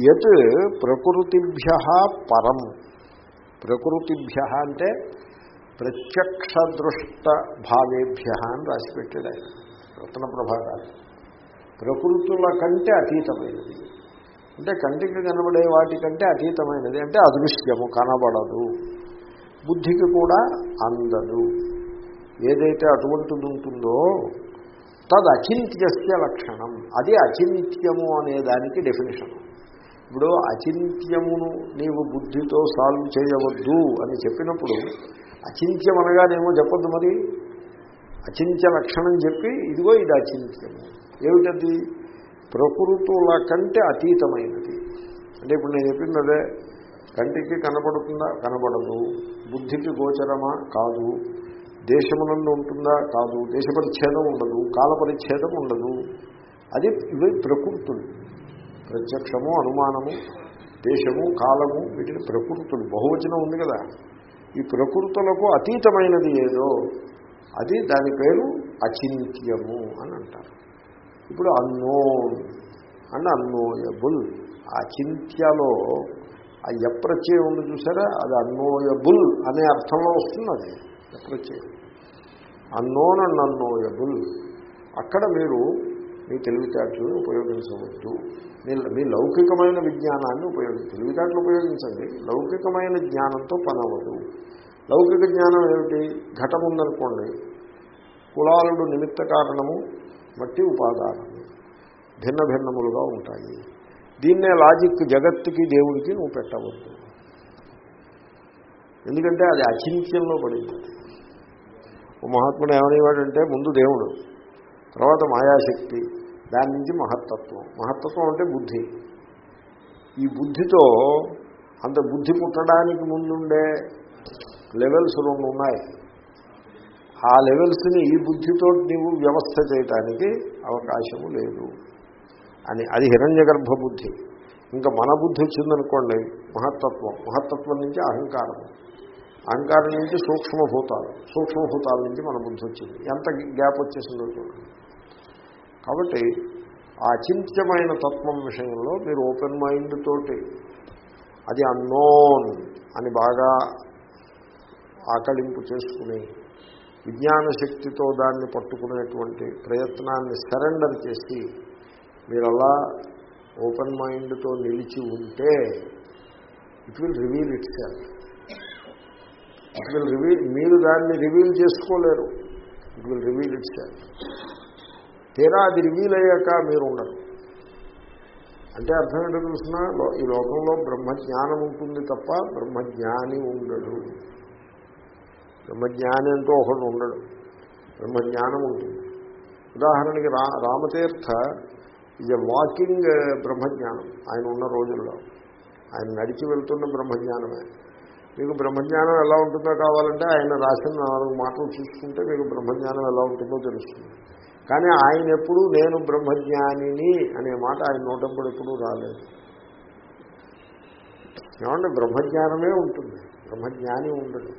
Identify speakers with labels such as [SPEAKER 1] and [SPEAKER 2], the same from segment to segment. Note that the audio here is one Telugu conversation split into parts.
[SPEAKER 1] యత్ ప్రకృతిభ్య పరం. ప్రకృతిభ్య అంటే ప్రత్యక్ష దృష్ట భావేభ్య అని రాసిపెట్టాడు ఆయన రత్న ప్రభాకాలు ప్రకృతుల కంటే అతీతమైనది. అంటే కంటికి కనబడే వాటికంటే అతీతమైనది అంటే అదృశ్యము కనబడదు. బుద్ధికి కూడా అందదు. ఏదైతే అటువంటిది ఉంటుందో తదచింత్యస్య లక్షణం. అది అచింత్యము అనే దానికి డెఫినేషన్ ఇప్పుడు అచింత్యమును నీవు బుద్ధితో సాల్వ్ చేయవద్దు అని చెప్పినప్పుడు అచింత్యం అనగానేమో చెప్పొద్దు మరి. అచింత్య లక్షణం చెప్పి ఇదిగో ఇది అచింత్యము. ఏమిటది? ప్రకృతుల కంటే అతీతమైనది. అంటే ఇప్పుడు నేను చెప్పింది అదే కంటికి కనపడుతుందా? కనబడదు బుద్ధికి గోచరమా? కాదు. దేశమునందు ఉంటుందా? కాదు. దేశ పరిచ్ఛేదం ఉండదు. కాల పరిచ్ఛేదం ఉండదు. అది ఇవి ప్రకృతులు. ప్రత్యక్షము అనుమానము దేశము కాలము వీటిని ప్రకృతులు. బహువచనం ఉంది కదా. ఈ ప్రకృతులకు అతీతమైనది ఏదో అది దాని పేరు అచింత్యము అని అంటారు. ఇప్పుడు అన్నోన్ అండ్ అన్నోయబుల్ అచింత్యలో ఆ ఎప్రత్యయం ఉంది చూసారా? అది అన్నోయబుల్ అనే అర్థంలో వస్తుంది అది ఎప్రత్యయం అన్నోన్ అండ్ అన్నోయబుల్ అక్కడ మీరు మీ తెలివితేటలను ఉపయోగించవద్దు. మీ మీ లౌకికమైన విజ్ఞానాన్ని ఉపయోగించి తెలివితేటలు ఉపయోగించండి. లౌకికమైన జ్ఞానంతో పనవదు లౌకిక జ్ఞానం ఏమిటి? ఘటం ఉందనుకోండి. కులాలుడు నిమిత్త కారణము మట్టి ఉపాదానము. భిన్న భిన్నములుగా ఉంటాయి. దీన్నే లాజిక్ జగత్తుకి దేవుడికి నువ్వు పెట్టవద్దు. ఎందుకంటే అది అచింత్యంలో పడింది. మహాత్ముడు ఏమనేవాడంటే ముందు దేవుడు తర్వాత మాయాశక్తి దాని నుంచి మహత్తత్వం. మహత్తత్వం అంటే బుద్ధి. ఈ బుద్ధితో అంత బుద్ధి పుట్టడానికి ముందుండే లెవెల్స్ రెండు ఉన్నాయి. ఆ లెవెల్స్ని ఈ బుద్ధితో నీవు వ్యవస్థ చేయటానికి అవకాశము లేదు అని. అది హిరణ్య గర్భ బుద్ధి. ఇంకా మన బుద్ధి వచ్చిందనుకోండి మహత్తత్వం. మహత్తత్వం నుంచి అహంకారం. అహంకారం నుంచి సూక్ష్మభూతాలు. సూక్ష్మభూతాల నుంచి మన బుద్ధి వచ్చింది. ఎంత గ్యాప్ వచ్చేసిందో చూడండి. కాబట్టి ఆ అచింత్యమైన తత్వం విషయంలో మీరు ఓపెన్ మైండ్ తోటి అది అన్నోన్ అని బాగా ఆకలింపు చేసుకుని విజ్ఞాన శక్తితో దాన్ని పట్టుకునేటువంటి ప్రయత్నాన్ని సరెండర్ చేసి మీరు అలా ఓపెన్ మైండ్తో నిలిచి ఉంటే it will reveal itself it will reveal మీరు దాన్ని రివీల్ చేసుకోలేరు. It will reveal itself తీరా అది రివీల్ అయ్యాక మీరు ఉండరు అంటే అర్థం ఏంటో తెలిసిన? ఈ లోకంలో బ్రహ్మజ్ఞానం ఉంటుంది తప్ప బ్రహ్మజ్ఞాని ఉండడు. బ్రహ్మజ్ఞాని అంటూ ఒకడు ఉండడు. బ్రహ్మజ్ఞానం ఉంటుంది. ఉదాహరణకి రా రామతీర్థ ఇది వాకింగ్ uh, బ్రహ్మజ్ఞానం. ఆయన ఉన్న రోజుల్లో. ఆయన నడిచి వెళ్తున్న బ్రహ్మజ్ఞానమే. మీకు బ్రహ్మజ్ఞానం ఎలా ఉంటుందో కావాలంటే ఆయన రాసిన నాలుగు మాటలు చూసుకుంటే మీకు బ్రహ్మజ్ఞానం ఎలా ఉంటుందో తెలుస్తుంది. కానీ ఆయన ఎప్పుడు నేను బ్రహ్మజ్ఞానిని అనే మాట ఆయన నోటప్పుడు ఎప్పుడూ రాలేదు. ఏమంటే బ్రహ్మజ్ఞానమే ఉంటుంది. బ్రహ్మజ్ఞాని ఉండదు.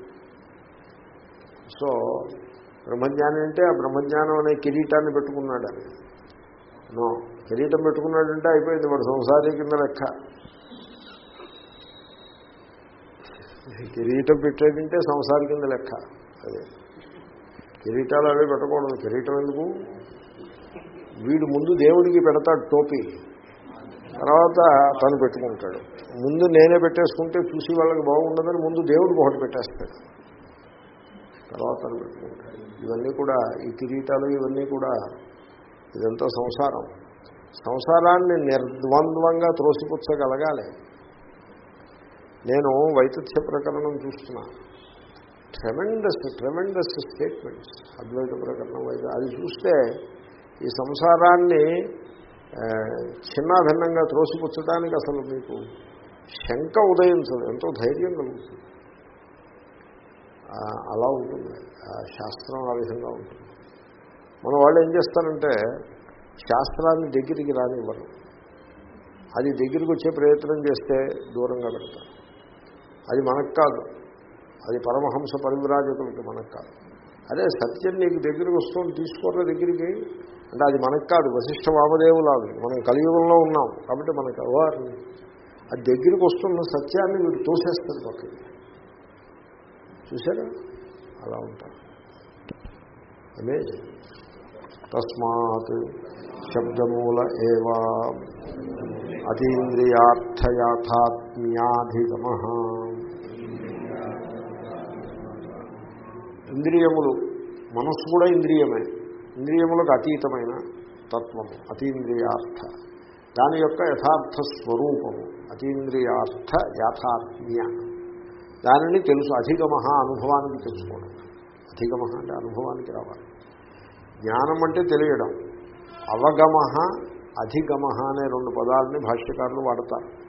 [SPEAKER 1] సో బ్రహ్మజ్ఞాని అంటే ఆ బ్రహ్మజ్ఞానం అనే కిరీటాన్ని పెట్టుకున్నాడు అని నో కిరీటం పెట్టుకున్నాడంటే అయిపోయింది వాడు సంసారి కింద లెక్క. కిరీటం పెట్టేదంటే సంసారి కింద లెక్క. అదే. కిరీటాలు అవే పెట్టకూడదు. కిరీటం ఎందుకు? వీడు ముందు దేవుడికి పెడతాడు టోపీ. తర్వాత తను పెట్టుకుంటాడు. ముందు నేనే పెట్టేసుకుంటే చూసి వాళ్ళకి బాగుండదని ముందు దేవుడికి ఒకటి పెట్టేస్తాడు. తర్వాత తను పెట్టుకుంటాడు. ఇవన్నీ కూడా ఈ కిరీటాలు ఇవన్నీ కూడా ఇదంతా సంసారం. సంసారాన్ని నిర్ద్వంద్వంగా త్రోసిపుచ్చగలగాలి. నేను వైతథ్య ప్రకరణం చూస్తున్నా. Tremendous tremendous statements. అద్వైత ప్రకరణం వైద్య అది చూస్తే ఈ సంసారాన్ని చిన్నాభిన్నంగా త్రోసిపుచ్చడానికి అసలు మీకు శంక ఉదయించదు ఎంతో ధైర్యం కలుగుతుంది. అలా ఉంటుంది. శాస్త్రం ఆ విధంగా ఉంటుంది. మన వాళ్ళు ఏం చేస్తారంటే శాస్త్రాన్ని దగ్గరికి రానివ్వరు. అది దగ్గరికి వచ్చే ప్రయత్నం చేస్తే దూరంగా పెడతారు. అది మనకు కాదు. అది పరమహంస పరివిరాజకులకి మనకు కాదు. అదే సత్యం నీకు దగ్గరికి వస్తుంది తీసుకోరా దగ్గరికి. అంటే అది మనకు కాదు వశిష్ఠ వామదేవులాదు. మనం కలియుగంలో ఉన్నాం కాబట్టి మనకు అవ్వాలి అది దగ్గరికి వస్తున్న సత్యాన్ని వీడు తోసేస్తారు పక్కకి. చూసారా అలా ఉంటారు అమేజింగ్ తస్మాత్ శబ్దమూల ఏవా అతీంద్రియార్థయాథాత్మ్యాధిగమ. ఇంద్రియములు మనస్సు కూడా ఇంద్రియమే. ఇంద్రియములకు అతీతమైన తత్వము అతీంద్రియార్థ. దాని యొక్క యథార్థ స్వరూపము అతీంద్రియార్థ యాథాత్మ్య దానిని తెలుసు అధిగమ అనుభవానికి తెలుసుకోవడం. అధిగమ అంటే అనుభవానికి రావాలి. జ్ఞానం అంటే తెలియడం. అవగమ అధిగమ అనే రెండు పదాలని భాష్యకారులు వాడతారు.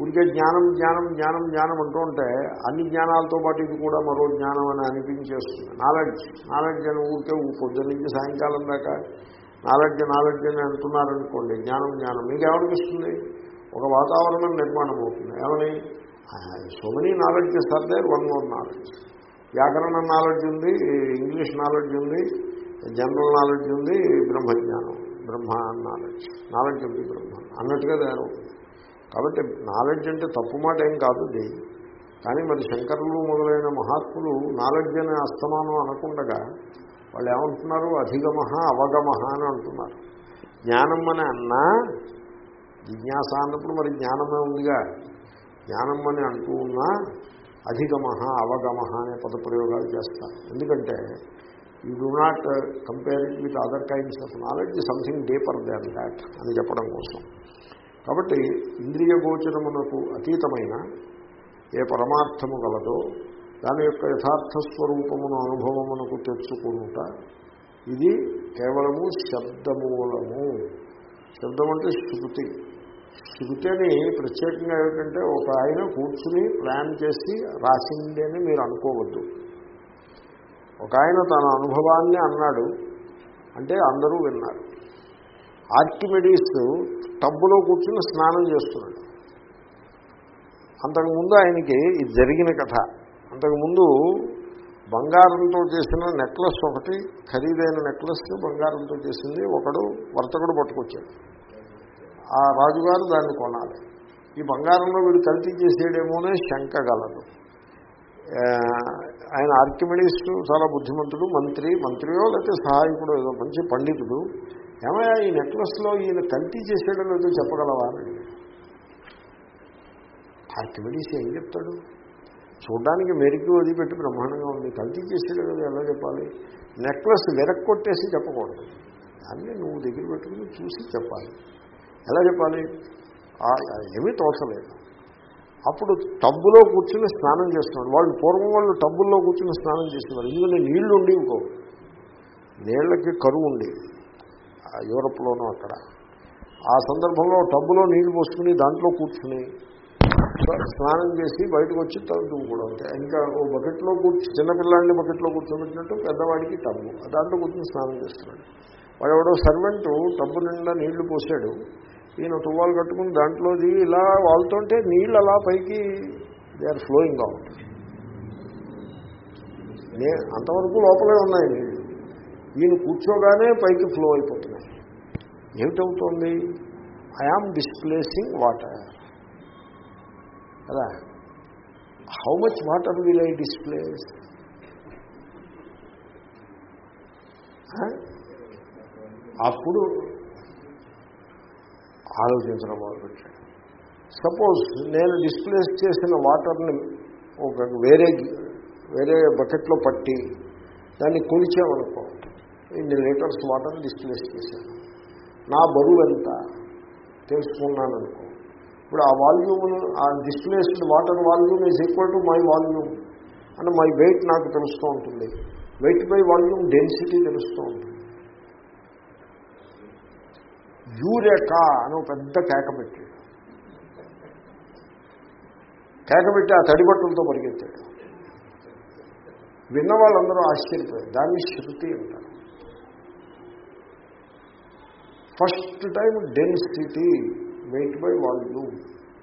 [SPEAKER 1] ఊరికే జ్ఞానం జ్ఞానం జ్ఞానం జ్ఞానం అంటూ ఉంటే అన్ని జ్ఞానాలతో పాటు ఇది కూడా మరో జ్ఞానం అని అనిపించేస్తుంది. నాలెడ్జ్. నాలెడ్జ్ అని ఊరికే పొద్దున్న నుంచి సాయంకాలం దాకా నాలెడ్జ్ నాలెడ్జ్ అని అంటున్నారనుకోండి జ్ఞానం జ్ఞానం. మీకేమనిపిస్తుంది? ఒక వాతావరణం నిర్మాణం అవుతుంది ఏమని so many knowledge sir there one more knowledge వ్యాకరణ నాలెడ్జ్ ఉంది ఇంగ్లీష్ నాలెడ్జ్ ఉంది జనరల్ నాలెడ్జ్ ఉంది బ్రహ్మజ్ఞానం బ్రహ్మ నాలెడ్జ్ నాలెడ్జ్ ఉంది బ్రహ్మ. అన్నట్టుగా తయారవుతుంది. కాబట్టి నాలెడ్జ్ అంటే తప్పు మాట ఏం కాదు ఇది. కానీ మరి శంకరులు మొదలైన మహాత్ములు నాలెడ్జ్ అనే అస్తమానం అనకుండగా వాళ్ళు ఏమంటున్నారు? అధిగమ అవగమ అని అంటున్నారు. జ్ఞానం అని అన్నా జిజ్ఞాస అన్నప్పుడు మరి జ్ఞానమే ఉందిగా. జ్ఞానం అని అంటూ ఉన్నా అధిగమ అవగమ అనే పదప్రయోగాలు చేస్తారు. ఎందుకంటే you do not compare it with other kinds of knowledge something deeper than that అని చెప్పడం కోసం. కాబట్టి ఇంద్రియ గోచరమునకు అతీతమైన ఏ పరమార్థము గలదో దాని యొక్క యథార్థ స్వరూపమును అనుభవమునకు తెచ్చుకుంట ఇది కేవలము శబ్దమూలము. శబ్దం అంటే శృతి. శృతి అని ప్రత్యేకంగా ఏమిటంటే ఒక ఆయన కూర్చుని ప్లాన్ చేసి రాసింది అని మీరు అనుకోవద్దు. ఒక ఆయన తన అనుభవాన్ని అన్నాడు అంటే అందరూ విన్నారు. ఆర్కిమెడీస్ టబ్బులో కూర్చుని స్నానం చేస్తున్నాడు. అంతకుముందు ఆయనకి ఇది జరిగిన కథ. అంతకుముందు బంగారంతో చేసిన నెక్లెస్ ఒకటి ఖరీదైన నెక్లెస్ బంగారంతో చేసింది ఒకడు వర్తకుడు పట్టుకొచ్చాడు. ఆ రాజుగారు దాన్ని కొనాలి. ఈ బంగారంలో వీడు కల్తీ చేసేయడేమోనే శంక గలదు ఆయన ఆర్కిమెడీస్ చాలా బుద్ధిమంతుడు మంత్రి మంత్రియో లేకపోతే సహాయకుడు ఏదో మంచి పండితుడు. ఏమయ్యా ఈ నెక్లెస్లో ఈయన కల్తీ చేసేటో లేదో చెప్పగలవా? అని ఆర్కిమెడీస్ ఏం చెప్తాడు? చూడడానికి మెరుగు వదిలిపెట్టి బ్రహ్మాండంగా ఉంది. కల్తీ చేసేయడం లేదో ఎలా చెప్పాలి? నెక్లెస్ వెరక్కొట్టేసి చెప్పకూడదు. దాన్ని నువ్వు దగ్గర పెట్టుకుని చూసి చెప్పాలి. ఎలా చెప్పాలి? ఏమీ తోచలేదు. అప్పుడు టబ్బులో కూర్చుని స్నానం చేస్తున్నాడు. వాళ్ళు పూర్వం వాళ్ళు టబ్బుల్లో కూర్చుని స్నానం చేస్తున్నారు ఎందుకంటే నీళ్ళు ఉండి ఇంకో నీళ్ళకి కరువు ఉండేది. యూరప్లోనూ అక్కడ. ఆ సందర్భంలో టబ్బులో నీళ్ళు పోసుకుని దాంట్లో కూర్చుని స్నానం చేసి బయటకు వచ్చి తగ్గు కూడా ఉంటాయి ఇంకా ఓ బకెట్లో కూర్చు చిన్నపిల్లాడిని బకెట్లో కూర్చోబెట్టినట్టు పెద్దవాడికి టబ్బు. దాంట్లో కూర్చుని స్నానం చేస్తున్నాడు. వాడెవడో సర్వెంటు టబ్బు నిండా నీళ్ళు పోసాడు. ఈయన తువ్వాలు కట్టుకుని దాంట్లోది ఇలా వాళ్తుంటే నీళ్ళు అలా పైకి దే ఆర్ ఫ్లోయింగ్ అవుట్ నే అంతవరకు లోపలే ఉన్నాయి నీళ్ళు. ఈయన కూర్చోగానే పైకి ఫ్లో అయిపోతున్నాయి. ఏమిటవుతోంది? ఐఆమ్ డిస్ప్లేసింగ్ వాటర్ కదా? How much water will I displace అప్పుడు ఆలోచించడం మొదలుపెట్టాడు. సపోజ్ నేను డిస్ప్లేస్ చేసిన వాటర్ని ఒక వేరే వేరే బకెట్లో పట్టి దాన్ని కొలిచామనుకో ఇన్ని లీటర్స్ వాటర్ డిస్ప్లేస్ చేశాను. నా బరువు ఎంత? తెలుసుకున్నాననుకో. ఇప్పుడు ఆ వాల్యూమ్ ఆ displaced water volume is equal to my volume అంటే మై వెయిట్ నాకు తెలుస్తూ ఉంటుంది. వెయిట్ బై వాల్యూమ్ డెన్సిటీ తెలుస్తూ ఉంటుంది. యూరేకా అని పెద్ద కేక పెట్టాడు. కేక పెట్టి ఆ తడిబట్టలతో పరిగెత్తాడు. విన్న వాళ్ళందరూ ఆశ్చర్యపోయారు. దాన్ని శృతి అంటారు. First time density weight by volume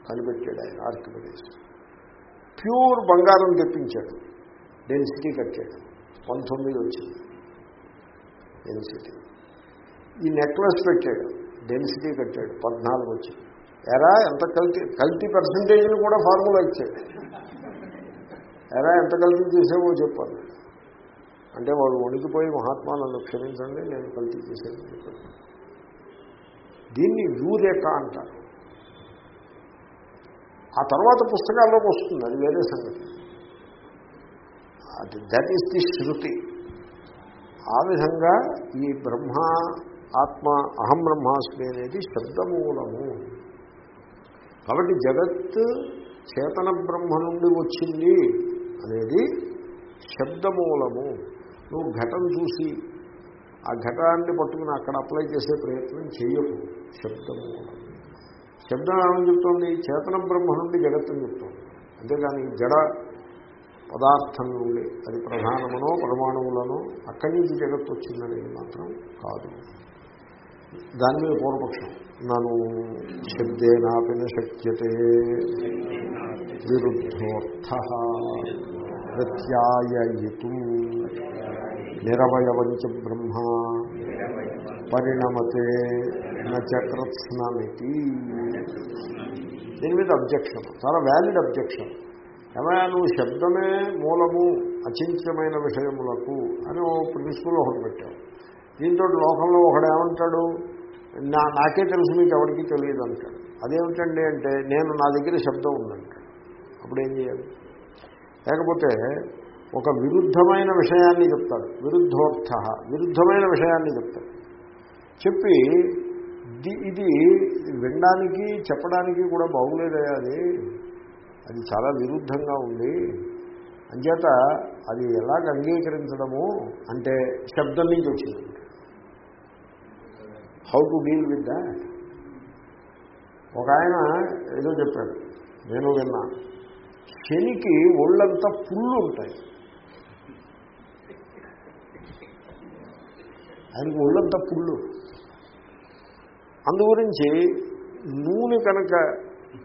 [SPEAKER 1] కనిపెట్టాడు ఆయన ఆర్కిమెడిస్ ప్యూర్ బంగారం తెప్పించాడు డెన్సిటీ కట్టాడు. పంతొమ్మిది వచ్చింది డెన్సిటీ. ఈ నెక్లెస్ పెట్టాడు డెన్సిటీ కట్టాడు. పద్నాలుగు వచ్చి ఎరా ఎంత కల్తీ కల్తీ పర్సంటేజ్ని కూడా ఫార్ములా ఇచ్చాడు. ఎరా ఎంత కల్తీ చేసావో చెప్పాలి. అంటే వాడు వణికిపోయి మహాత్మా నన్ను క్షమించండి నేను కల్తీ చేశాను చెప్పాను. దీన్ని వ్యూరేఖ అంటారు. ఆ తర్వాత పుస్తకాల్లోకి వస్తుంది అది వేరే సంగతి. అది దట్ ఈస్ ది శృతి. ఆ విధంగా ఈ బ్రహ్మ ఆత్మ అహం బ్రహ్మాస్మి అనేది శబ్దమూలము. కాబట్టి జగత్ చేతన బ్రహ్మ నుండి వచ్చింది అనేది శబ్దమూలము. నువ్వు ఘటం చూసి ఆ ఘటాన్ని పట్టుకుని అక్కడ అప్లై చేసే ప్రయత్నం చేయకు శబ్దం శబ్దం ఏమని చెప్తోంది? చేతన బ్రహ్మ నుండి జగత్తుని చెప్తోంది. అంతేగాని జడ పదార్థం నుండి అది ప్రధానమనో పరమాణువులనో అక్కడి నుంచి జగత్తు వచ్చిందనేది మాత్రం కాదు. దాని మీద పూర్వపక్షం. నన్ను శబ్దేనాపిన శక్యతే విరుద్ధోర్థ ప్రత్యాయయితుం. నిరవయవంచ బ్రహ్మ పరిణమతే నచకృత్స్నమితి దీని మీద అబ్జెక్షన్. చాలా వ్యాలిడ్ అబ్జెక్షన్. ఏమైనా నువ్వు శబ్దమే మూలము అచింత్యమైన విషయములకు అని ఓ ప్రిన్సిపల్ ఒకటి పెట్టావు. దీంతో లోకంలో ఒకడేమంటాడు నా నాకే తెలుసు మీకు ఎవరికి తెలియదు అంటాడు. అదేమిటండి అంటే నేను నా దగ్గర శబ్దం ఉందంటాడు. అప్పుడు ఏం చేయాలి? లేకపోతే ఒక విరుద్ధమైన విషయాన్ని చెప్తాడు. విరుద్ధోర్థ విరుద్ధమైన విషయాన్ని చెప్తాడు. చెప్పి ఇది ఇది వినడానికి చెప్పడానికి కూడా బాగులేదయా అది. అది చాలా విరుద్ధంగా ఉంది. అంచేత అది ఎలాగ అంగీకరించడము అంటే శబ్దం నుంచి వచ్చింది. How to deal with that ఒక ఆయన ఏదో చెప్పాడు. నేను విన్నా. శనికి ఒళ్ళంతా పుళ్ళు ఉంటాయి ఆయనకు ఒళ్ళంతా పుళ్ళు. అందు గురించి నూనె కనుక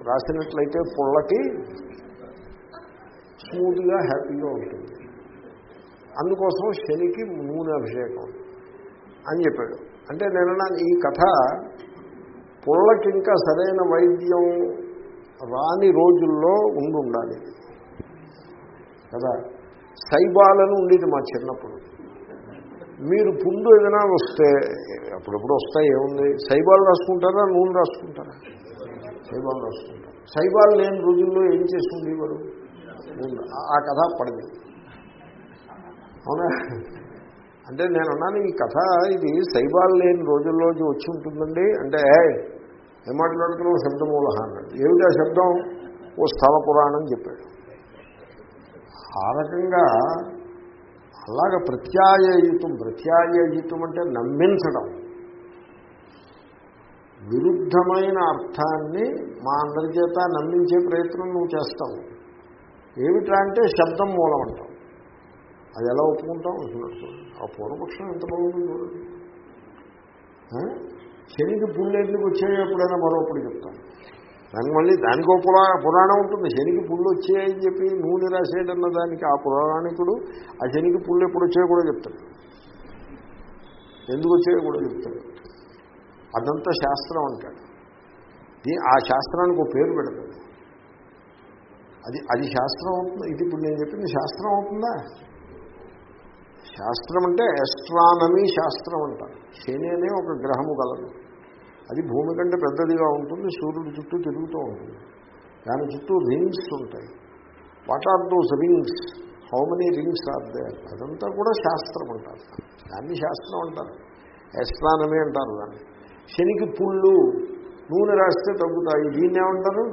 [SPEAKER 1] రాసినట్లయితే పుల్లకి స్మూత్గా హ్యాపీగా ఉంటుంది. అందుకోసం శనికి నూనె అభిషేకం అని చెప్పాడు. అంటే నేను ఈ కథ పుల్లకి ఇంకా సరైన వైద్యం రాని రోజుల్లో ఉండి ఉండాలి కదా? సైబాలను ఉండేది మా చిన్నప్పుడు. మీరు పుండు ఏదైనా వస్తే అప్పుడప్పుడు వస్తాయి ఏముంది? సైబాల్ రాసుకుంటారా? నూనె రాసుకుంటారా? సైబాల్ రాసుకుంటారు. సైబాల్ లేని రోజుల్లో ఏం చేసుకుండేవారు? వారు ఆ కథ పడింది అవునా? అంటే నేను అన్నాను ఈ కథ ఇది సైబాల్ లేని రోజుల్లోకి వచ్చి ఉంటుందండి. అంటే ఏం మాట్లాడుతున్నావు? శబ్దమూలహ అన్నాడు. ఏమిటా శబ్దం? ఓ స్థల పురాణం చెప్పాడు. ఆ రకంగా అలాగ ప్రత్యాయయుతం ప్రత్యాయయుతం అంటే నమ్మించడం. విరుద్ధమైన అర్థాన్ని మా అందరి చేత నమ్మించే ప్రయత్నం నువ్వు చేస్తావు. ఏమిటా అంటే శబ్దం మూలం అంటాం అది ఎలా ఒప్పుకుంటాం ఆ పూర్వపక్షం ఎంత బాగుంది చూడండి. శనికి పుళ్ళు వచ్చాయో ఎప్పుడైనా మరొకటి చెప్తాను. దానికి మళ్ళీ దానికి ఒక పురా పురాణం ఉంటుంది. శనికి పుళ్ళు వచ్చాయని చెప్పి నూనె రాసేయడన్న దానికి ఆ పురాణికుడు ఆ శనికి పుళ్ళు ఎప్పుడు వచ్చాయో కూడా చెప్తాడు. ఎందుకు వచ్చాయో కూడా చెప్తాడు. అదంతా శాస్త్రం అంటాడు. ఆ శాస్త్రానికి ఒక పేరు పెడతాడు. అది అది శాస్త్రం అవుతుంది? ఇది ఇప్పుడు నేను చెప్పింది శాస్త్రం అవుతుందా? శాస్త్రం అంటే ఎస్ట్రానమీ శాస్త్రం అంటారు. శని అనే ఒక గ్రహము గలదు అది భూమి కంటే పెద్దదిగా ఉంటుంది సూర్యుడు చుట్టూ తిరుగుతూ ఉంటుంది. దాని చుట్టూ రింగ్స్ ఉంటాయి. What are those rings how many rings are they అదంతా కూడా శాస్త్రం అంటారు. దాన్ని శాస్త్రం అంటారు. ఎస్ట్రానమీ అంటారు దాన్ని. శనికి పుళ్ళు నూనె రాస్తే తగ్గుతాయి. దీన్ని ఏమంటారు?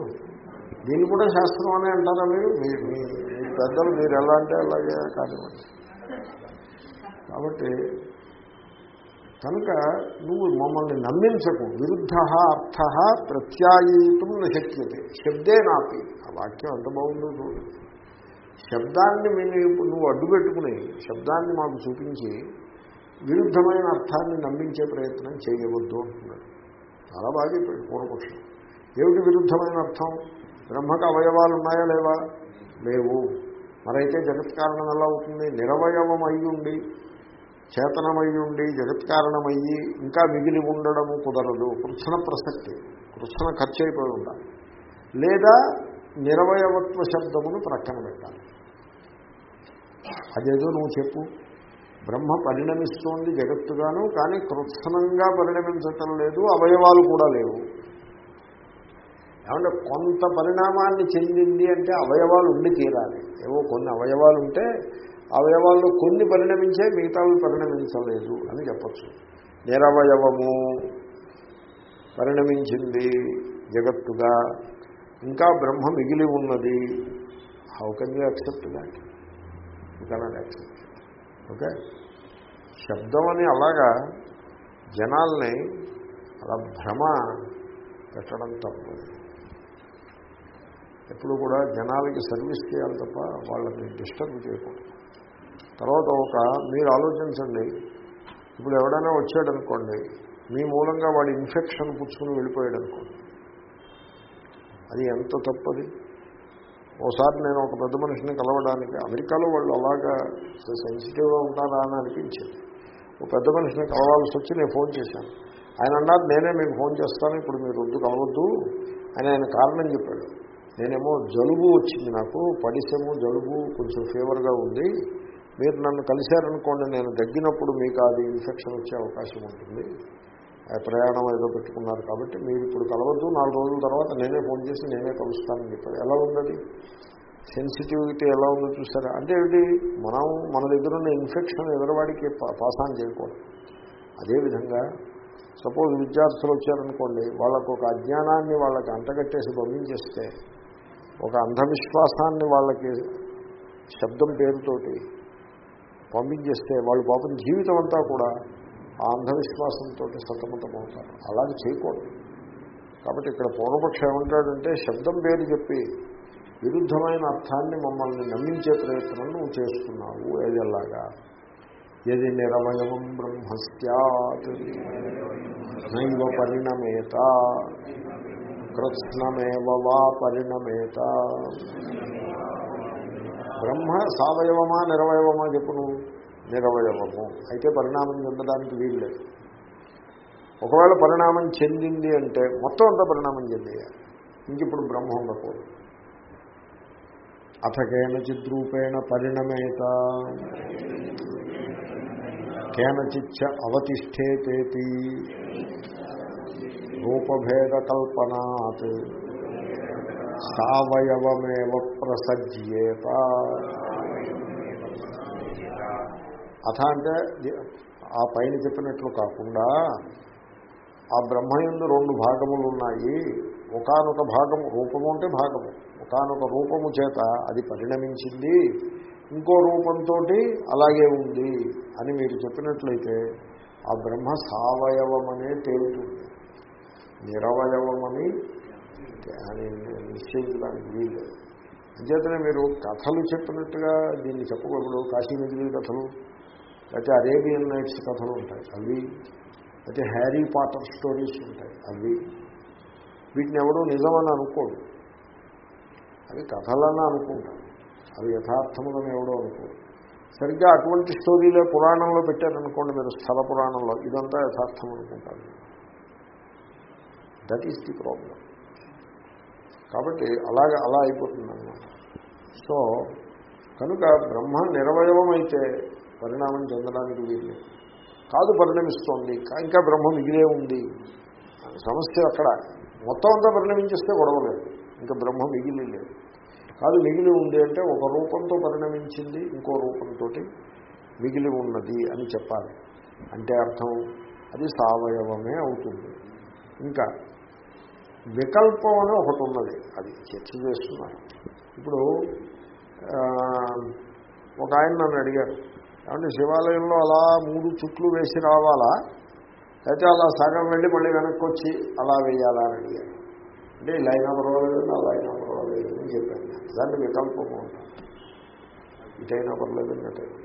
[SPEAKER 1] దీన్ని కూడా శాస్త్రం అనే అంటారా మీరు? మీ పెద్దలు మీరు ఎలా అంటే అలాగే కానివ్వండి. కాబట్టి కనుక నువ్వు మమ్మల్ని నమ్మించకు. విరుద్ధ అర్థ ప్రత్యాయీతం నశక్యతే. శబ్దే నాపి ఆ వాక్యం అంత బాగుందో చూడు. శబ్దాన్ని మేము నువ్వు అడ్డుపెట్టుకుని శబ్దాన్ని మాకు చూపించి విరుద్ధమైన అర్థాన్ని నమ్మించే ప్రయత్నం చేయవద్దు అంటున్నాడు. చాలా బాగా చెప్పాడు పూర్వపక్షం. ఏమిటి విరుద్ధమైన అర్థం? బ్రహ్మకు అవయవాలు ఉన్నాయా లేవా? లేవు. మరైతే జగత్ కారణం ఎలా అవుతుంది? నిరవయవం అయి ఉండి చేతనమయ్యుండి జగత్కారణమయ్యి ఇంకా మిగిలి ఉండడము కుదరదు. కృత్సన ప్రసక్తి. కృత్సన ఖర్చు అయిపోయి ఉండాలి. లేదా నిరవయవత్వ శబ్దమును ప్రక్కన పెట్టాలి. అదేదో నువ్వు చెప్పు. బ్రహ్మ పరిణమిస్తోంది జగత్తుగాను కానీ కృత్సనంగా పరిణమించటం లేదు అవయవాలు కూడా లేవు. ఏమంటే కొంత పరిణామాన్ని చెందింది అంటే అవయవాలు ఉండి తీరాలి. ఏవో కొన్ని అవయవాలు ఉంటే అవయవాల్లో కొన్ని పరిణమించే మిగతావి పరిణమించలేదు అని చెప్పచ్చు. నిరవయవము పరిణమించింది జగత్తుగా ఇంకా బ్రహ్మ మిగిలి ఉన్నది. How can you accept that you cannot accept okay శబ్దం అని అలాగా జనాల్ని అలా భ్రమ పెట్టడం తప్పు ఎప్పుడు కూడా జనాలకి సర్వీస్ చేయాలి తప్ప వాళ్ళని డిస్టర్బ్ చేయకూడదు. తర్వాత ఒక మీరు ఆలోచించండి. ఇప్పుడు ఎవడైనా వచ్చాడనుకోండి మీ మూలంగా వాడు ఇన్ఫెక్షన్ పుచ్చుకుని వెళ్ళిపోయాడు అనుకోండి అది ఎంత తప్పది? ఓసారి నేను ఒక పెద్ద మనిషిని కలవడానికి అమెరికాలో వాళ్ళు అలాగా సెన్సిటివ్గా ఉంటారా అని అనిపించింది. ఒక పెద్ద మనిషిని కలవాల్సి వచ్చి నేను ఫోన్ చేశాను. ఆయన అన్నారు నేనే మీకు ఫోన్ చేస్తాను ఇప్పుడు మీరు వద్దు కలవద్దు. అని ఆయన కారణం చెప్పాడు. నేనేమో జలుబు వచ్చింది నాకు పడిసెము జలుబు కొంచెం ఫీవర్గా ఉంది. మీరు నన్ను కలిశారనుకోండి నేను దగ్గినప్పుడు మీకు అది ఇన్ఫెక్షన్ వచ్చే అవకాశం ఉంటుంది. ప్రయాణం ఏదో పెట్టుకున్నారు కాబట్టి మీరు ఇప్పుడు కలవద్దు నాలుగు రోజుల తర్వాత నేనే ఫోన్ చేసి నేనే కలుస్తానని చెప్పారు. ఎలా ఉన్నది సెన్సిటివిటీ ఎలా ఉందో చూస్తారా అంటే ఏమిటి? మనం మన దగ్గర ఉన్న ఇన్ఫెక్షన్ ఎదురువాడికి పాసాన్ చేయకూడదు. అదేవిధంగా సపోజ్ విద్యార్థులు వచ్చారనుకోండి వాళ్ళకు ఒక అజ్ఞానాన్ని వాళ్ళకి అంటగట్టేసి పంపించేస్తే ఒక అంధవిశ్వాసాన్ని వాళ్ళకి శబ్దం పేరుతోటి పంపించేస్తే వాళ్ళు పాపం జీవితం అంతా కూడా ఆ అంధవిశ్వాసంతో సతమతమవుతారు. అలాగే చేయకూడదు. కాబట్టి ఇక్కడ పూర్వపక్షం ఏమంటాడంటే శబ్దం పేరు చెప్పి విరుద్ధమైన అర్థాన్ని మమ్మల్ని నమ్మించే ప్రయత్నం నువ్వు చేస్తున్నావు ఏదెల్లాగా ఏది నిరవయవం బ్రహ్మస్యాత్ నైవ పరిణమేత కృష్ణమేవ వా పరిణమేత. బ్రహ్మ సావయవమా నిరవయవమా చెప్పు నువ్వు. నిరవయవము. అయితే పరిణామం చెందడానికి వీల్లేదు ఒకవేళ పరిణామం చెందింది అంటే మొత్తం అంతా పరిణామం చెందేయాలి. ఇంక ఇప్పుడు బ్రహ్మ ఉండకూడదు. అథకేన చిద్రూపేణ పరిణమేత. కేనచిచ్చ అవతిష్టేతేతి రూపభేదకల్పనాత్ సావయవమేవ ప్రసజ్యేత. అథ అంటే ఆ పైన చెప్పినట్లు కాకుండా ఆ బ్రహ్మయందు రెండు భాగములు ఉన్నాయి ఒకనొక భాగము రూపము అంటే భాగము. ఒకనొక రూపము చేత అది పరిణమించింది. ఇంకో రూపంతో అలాగే ఉంది అని మీరు చెప్పినట్లయితే ఆ బ్రహ్మ సావయవమనే తేలుతుంది నిరవయవమని అని నిశ్చయించడానికి వీలు. అంచేతనే మీరు కథలు చెప్పినట్టుగా దీన్ని చెప్పకూడదు. కాశీ మిగిలిన కథలు లేకపోతే అరేబియన్ నైట్స్ కథలు ఉంటాయి. అవి అయితే హ్యారీ పాటర్ స్టోరీస్ ఉంటాయి. అవి వీటిని ఎవడో నిజమని అనుకోడు. అవి కథలని అనుకుంటారు. అవి యథార్థములని ఎవడో అనుకోడు. సరిగ్గా అటువంటి స్టోరీలే పురాణంలో పెట్టారనుకోండి మీరు స్థల పురాణంలో. ఇదంతా యథార్థం అనుకుంటారు. దట్ ఈస్ ది ప్రాబ్లం కాబట్టి అలాగే అలా అయిపోతుందన్నమాట. సో కనుక బ్రహ్మ నిరవయవం అయితే పరిణామం చెందడానికి వీలు కాదు పరిణమిస్తోంది ఇంకా బ్రహ్మ మిగిలే ఉంది. సమస్య అక్కడ. మొత్తం అంతా పరిణమించేస్తే గొడవలేదు. ఇంకా బ్రహ్మ మిగిలి లేదు కాదు మిగిలి ఉంది అంటే ఒక రూపంతో పరిణమించింది ఇంకో రూపంతో మిగిలి ఉన్నది అని చెప్పాలి. అంటే అర్థం? అది సవయవమే అవుతుంది. ఇంకా వికల్పం అని ఒకటి ఉన్నది. అది చర్చ చేస్తున్నారు. ఇప్పుడు ఒక ఆయన నన్ను అడిగారు. ఏమంటే శివాలయంలో అలా మూడు చుట్లు వేసి రావాలా? అయితే అలా సగం వెళ్ళి మళ్ళీ వెనక్కి వచ్చి అలా వేయాలా అని అడిగారు. అంటే ఇలా అయినా పర్వాలేదు అలా అయినా పర్వాలేదు అని చెప్పాను దాన్ని వికల్పము ఉంటాం ఇటైనా పర్లేదు అన్నట్టయినా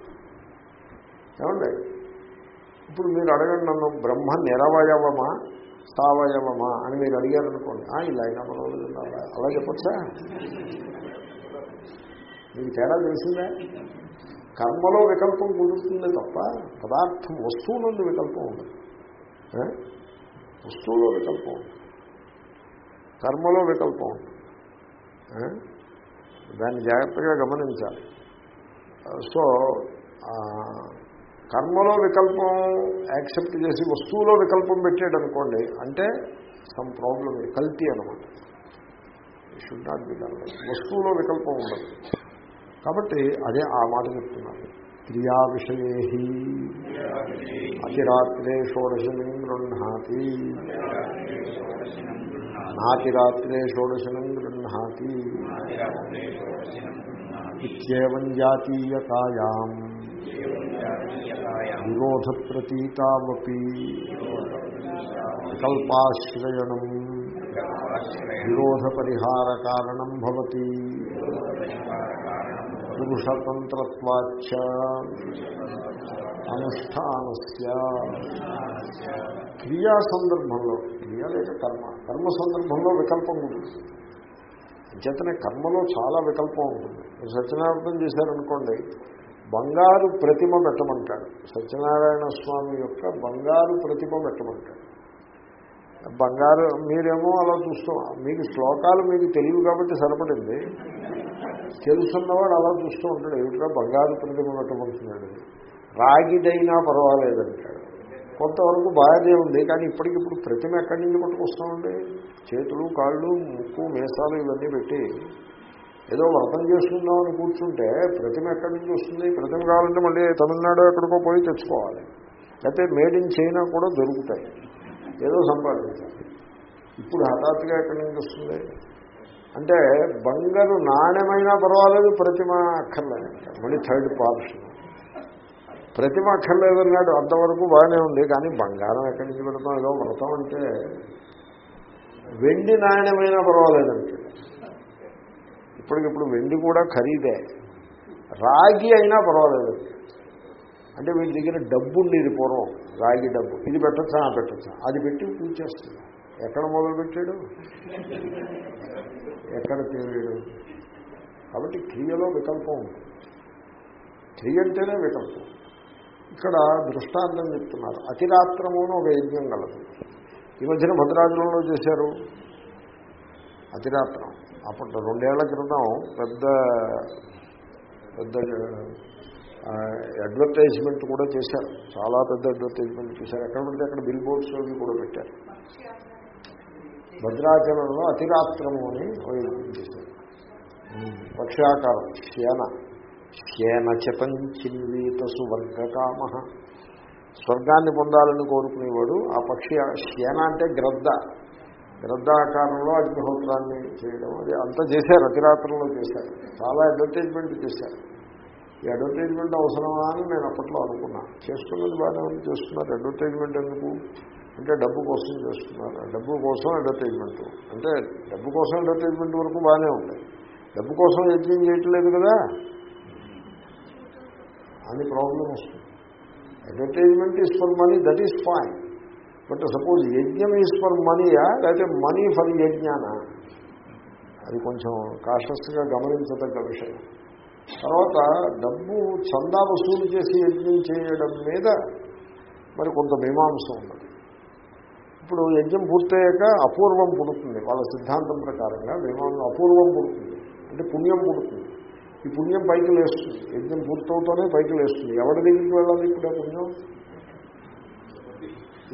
[SPEAKER 1] ఏమండి ఇప్పుడు మీరు అడగండి నన్ను బ్రహ్మ నిరవయవమా? సావయవమా అని మీరు అడిగారనుకోండి ఇలా అయినా పర్వాలేదు అలా అలా చెప్పచ్చా? మీకు తేడా తెలిసిందే? కర్మలో వికల్పం కుదురుతుంది తప్ప పదార్థం వస్తువులందు వికల్పం ఉండదు. వస్తువులో వికల్పం కర్మలో వికల్పం దాన్ని జాగ్రత్తగా గమనించాలి. సో కర్మలో వికల్పం యాక్సెప్ట్ చేసి వస్తువులో వికల్పం పెట్టాడు అనుకోండి అంటే సమ్ ప్రాబ్లం కల్తీ అనమాట షుడ్ నాట్ బి డన్ వస్తువులో వికల్పం ఉండదు. కాబట్టి అదే ఆ మాట చెప్తున్నారు. క్రియా విషయే అతిరాత్రే షోడశనం గృహాతి నాతిరాత్రే షోడశనం గృహాతి ఇత్యేవం జాతీయతాయాం విరోధ ప్రతీతావపి వికల్పాశ్రయణం విరోధ పరిహార కారణం భవతి పురుషతంత్రత్వాచ అనుష్ఠానస్య. క్రియా సందర్భంలో క్రియ లేక కర్మ కర్మ సందర్భంలో వికల్పం ఉంటుంది. చేతనే కర్మలో చాలా వికల్పం ఉంటుంది. మీరు సత్యనారాయణ చేశారనుకోండి బంగారు ప్రతిమ పెట్టమంటాడు. సత్యనారాయణ స్వామి యొక్క బంగారు ప్రతిమ పెట్టమంటాడు. బంగారు మీరేమో అలా చూస్తాం మీకు శ్లోకాలు మీకు తెలియవు కాబట్టి సరిపడింది. తెలుసున్నవాడు అలా చూస్తూ ఉంటాడు. ఏమిటో బంగారు ప్రతిమ పెట్టమంటున్నాడు? రాగిదైనా పర్వాలేదంటాడు. కొంతవరకు బాగానే ఉంది కానీ ఇప్పటికిప్పుడు ప్రతిమ ఎక్కడి నుంచి పట్టుకొస్తామండి? చేతులు కాళ్ళు ముక్కు మీసాలు ఇవన్నీ పెట్టి ఏదో వ్రతం చేసుకుందామని కూర్చుంటే ప్రతిమ ఎక్కడి నుంచి వస్తుంది? ప్రతిమ కావాలంటే మళ్ళీ తమిళనాడు ఎక్కడికో పోయి తెచ్చుకోవాలి. లేకపోతే మేడ్ ఇన్ చైనా కూడా దొరుకుతాయి. ఏదో సంపాదించాలి. ఇప్పుడు హఠాత్తుగా ఎక్కడి నుంచి వస్తుంది? అంటే బంగారు నాణ్యమైనా పర్వాలేదు ప్రతిమ అక్కర్లేదు. మళ్ళీ థర్డ్ పార్షన్. ప్రతిమ అక్కర్లేదన్నాడు అంతవరకు బాగానే ఉంది కానీ బంగారం ఎక్కడి నుంచి పెడతాం? ఏదో వ్రతం అంటే వెండి నాణ్యమైనా పర్వాలేదంటే. ఇప్పటికిప్పుడు వెండి కూడా ఖరీదే. రాగి అయినా పర్వాలేదు. అంటే వీళ్ళ దగ్గర డబ్బు ఉండేది పూర్వం రాగి డబ్బు. ఇది పెట్టచ్చా పెట్టచ్చా? అది పెట్టి పూజ చేస్తుంది ఎక్కడ మొదలు పెట్టాడు ఎక్కడ తీరాడు కాబట్టి క్రియలో వికల్పం ఉంది. క్రియ అంటేనే వికల్పం. ఇక్కడ దృష్టాంతం చెప్తున్నారు. అతిరాత్రము ఒక యజ్ఞం కలదు. ఈ మధ్యన భద్రాచలంలో చేశారు. అతిరాత్రం. అప్పట్లో రెండేళ్ళ క్రితం పెద్ద పెద్ద అడ్వర్టైజ్మెంట్ కూడా చేశారు. చాలా పెద్ద అడ్వర్టైజ్మెంట్ చేశారు. ఎక్కడ పడితే అక్కడ బిల్ బోర్డ్స్ అవి కూడా పెట్టారు. భద్రాచలంలో అతిరాత్రము అని చేశారు. పక్షాకారం శేన శేన చిన్వీత సువర్గకామ. స్వర్గాన్ని పొందాలని కోరుకునేవాడు ఆ పక్షి శేన అంటే గ్రద్ద. గ్రద్ధాకారంలో అగ్నిహోత్రాన్ని చేయడం. అది అంతా చేశారు అతిరాత్రంలో చేశారు. చాలా అడ్వర్టైజ్మెంట్ చేశారు. ఈ అడ్వర్టైజ్మెంట్ అవసరమా అని నేను అప్పట్లో అనుకున్నాను చేస్తున్నది బాగానే ఉంది చేస్తున్నారు. అడ్వర్టైజ్మెంట్ ఎందుకు? అంటే డబ్బు కోసం చేస్తున్నారు. డబ్బు కోసం అడ్వర్టైజ్మెంట్ అంటే డబ్బు కోసం అడ్వర్టైజ్మెంట్ వరకు బాగానే ఉంది. డబ్బు కోసం యజ్ఞం చేయట్లేదు కదా? అని ప్రాబ్లం వస్తుంది. Advertisement is for money that is fine but suppose yagnam is for మనీయా లేకపోతే మనీ ఫర్ యజ్ఞానా? అది కొంచెం కాషస్గా గమనించదగ్గ విషయం. తర్వాత డబ్బు చందా వసూలు చేసి యజ్ఞం చేయడం మీద మరి కొంత మీమాంస ఉన్నది. ఇప్పుడు యజ్ఞం పూర్తయ్యాక అపూర్వం పుడుతుంది. వాళ్ళ సిద్ధాంతం ప్రకారంగా మీమాంస అపూర్వం పుడుతుంది. అంటే పుణ్యం పుడుతుంది. ఈ పుణ్యం పైకి లేస్తుంది. యజ్ఞం పూర్తవుతూనే పైకి లేస్తుంది. ఎవరి దగ్గరికి వెళ్ళాలి ఇప్పుడు పుణ్యం?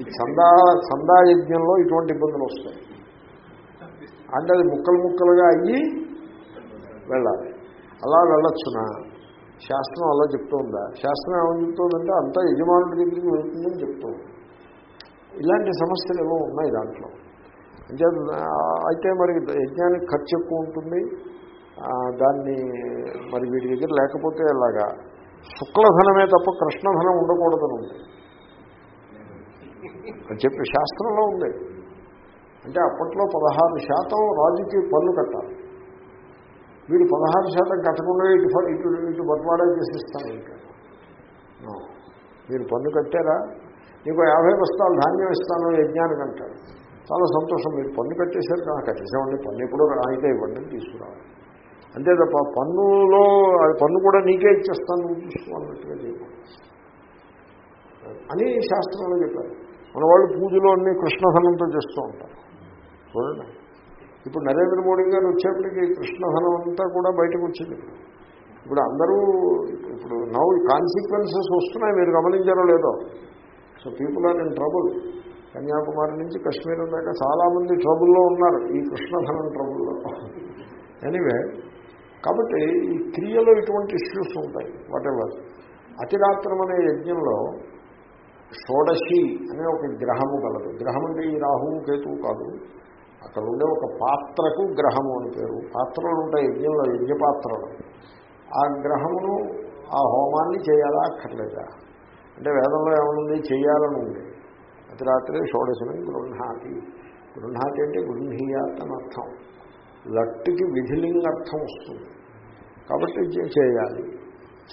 [SPEAKER 1] ఈ చందా చందా యజ్ఞంలో ఇటువంటి ఇబ్బందులు వస్తాయి. అంటే అది ముక్కలు ముక్కలుగా అయ్యి వెళ్ళాలి. అలా వెళ్ళొచ్చునా? శాస్త్రం అలా చెప్తూ ఉందా శాస్త్రం ఏమని చెప్తుందంటే అంతా యజమానుడి దగ్గరికి వెళ్తుందని చెప్తూ ఇలాంటి సమస్యలు ఏమో ఉన్నాయి దాంట్లో. అంటే అయితే మరి యజ్ఞానికి ఖర్చు ఎక్కువ ఉంటుంది. దాన్ని మరి వీటి దగ్గర లేకపోతే ఇలాగా శుక్లధనమే తప్ప కృష్ణధనం ఉండకూడదని ఉంది. అని చెప్పి శాస్త్రంలో ఉంది. అంటే అప్పట్లో పదహారు శాతం రాజుకి పన్ను కట్టాలి. వీడు పదహారు శాతం కట్టకుండా ఇటు ఇటు ఇటు బట్వాడా చేసిస్తాను ఇంకా. మీరు పన్ను కట్టారా? నీకు యాభై బస్తాలు ధాన్యం ఇస్తాను యజ్ఞానికి అంటాడు చాలా సంతోషం. మీరు పన్ను కట్టేశారు నాకు కట్టేసామండి పన్ను ఎప్పుడో అయితే ఇవ్వండి తీసుకురావాలి. అంతే తప్ప పన్నులో పన్ను కూడా నీకే ఇచ్చేస్తాను నువ్వు చూసుకోవాలన్నట్టుగా అని శాస్త్రంలో చెప్పారు. మన వాళ్ళు పూజలో అన్ని కృష్ణధనంతో చేస్తూ ఉంటారు. చూడండి. ఇప్పుడు నరేంద్ర మోడీ గారు వచ్చేప్పటికి కృష్ణధనం అంతా కూడా బయటకు వచ్చింది. ఇప్పుడు అందరూ ఇప్పుడు నవ్వు కాన్సిక్వెన్సెస్ వస్తున్నాయి మీరు గమనించారో లేదో. So people are in trouble. Kanyakumari నుంచి కశ్మీర్ దాకా చాలామంది ట్రబుల్లో ఉన్నారు ఈ కృష్ణధనం ట్రబుల్లో. ఎనీవే కాబట్టి ఈ క్రియలో ఇటువంటి ఇష్యూస్ ఉంటాయి వాటెవర్. అతిరాత్రం అనే యజ్ఞంలో షోడశి అనే ఒక గ్రహము గలదు. గ్రహం అంటే ఈ రాహువు కేతువు కాదు. అక్కడ ఉండే ఒక పాత్రకు గ్రహము అని పేరు. పాత్రలు ఉంటాయి యజ్ఞంలో యజ్ఞ పాత్రలు ఆ గ్రహమును ఆ హోమాన్ని చేయాలా అక్కర్లేదా? అంటే వేదంలో ఏమనుంది? చేయాలని ఉంది అతిరాత్రి షోడశిని గృహాతి గృహాతి అంటే గృహీయాత్ అని అర్థం. లట్టుకి విధిలింగ అర్థం వస్తుంది. కాబట్టి చేయాలి.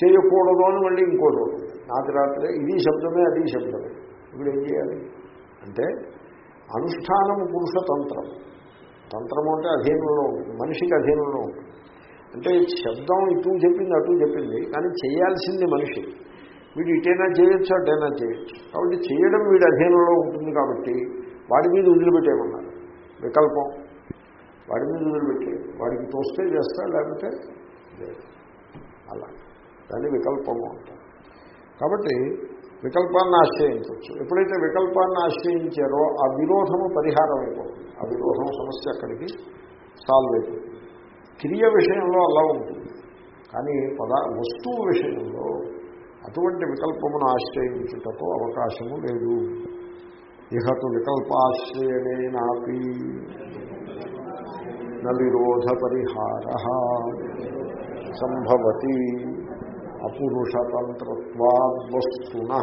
[SPEAKER 1] చేయకూడదు అని మళ్ళీ ఇంకోటి నాకు రాత్రే రాత్రి ఇది శబ్దమే అది శబ్దమే. ఇప్పుడు ఏం చేయాలి? అంటే అనుష్ఠానము పురుష తంత్రం. తంత్రం అంటే అధీనంలో ఉంటుంది మనిషికి అధీనంలో ఉంటుంది అంటే శబ్దం ఇటు చెప్పింది అటు చెప్పింది కానీ చేయాల్సింది మనిషి. వీడు ఇటైనా చేయొచ్చు అటైనా చేయొచ్చు. కాబట్టి చేయడం వీడి అధీనంలో ఉంటుంది కాబట్టి వాడి మీద వదిలిపెట్టేమన్నారు వికల్పం. వాడి మీద వదిలిపెట్టే. వాడికి తోస్తే చేస్తా లేకపోతే అలా. దాన్ని వికల్పము అంట కాబట్టి వికల్పాన్ని ఆశ్రయించవచ్చు. ఎప్పుడైతే వికల్పాన్ని ఆశ్రయించారో ఆ విరోధము పరిహారం అయిపోతుంది. ఆ విరోధం సమస్య అక్కడికి సాల్వ్ అయిపోతుంది. క్రియ విషయంలో అలా ఉంటుంది. కానీ పద వస్తువు విషయంలో అటువంటి వికల్పమును ఆశ్రయించుటకు అవకాశము లేదు. ఇహతు వికల్పాశ్రయణేనాపి న పరిహార సంభవతి. అపురుషతంత్రత్వాద్వస్తున.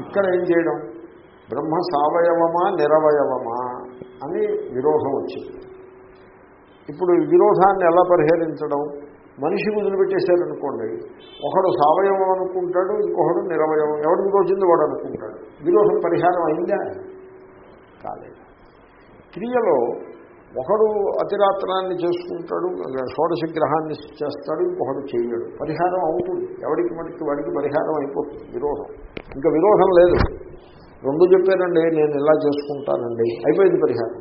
[SPEAKER 1] ఇక్కడ ఏం చేయడం? బ్రహ్మ సావయవమా నిరవయవమా అని విరోధం వచ్చింది. ఇప్పుడు విరోధాన్ని ఎలా పరిహరించడం? మనిషి వదిలిపెట్టేశారనుకోండి ఒకడు సావయవం అనుకుంటాడు ఇంకొకడు నిరవయవం. ఎవడు విరోచింది వాడు అనుకుంటాడు. విరోధం పరిహారం అయిందా? కాలేదు. క్రియలో ఒకడు అతిరాత్రాన్ని చేసుకుంటాడు షోడశ గ్రహాన్ని చేస్తాడు ఇంకొకడు చేయడు. పరిహారం అవుతుంది. ఎవడికి మడికి వాడికి పరిహారం అయిపోతుంది. విరోధం. ఇంకా విరోధం లేదు. రెండు చెప్పారండి నేను ఇలా చేసుకుంటానండి. అయిపోయింది పరిహారం.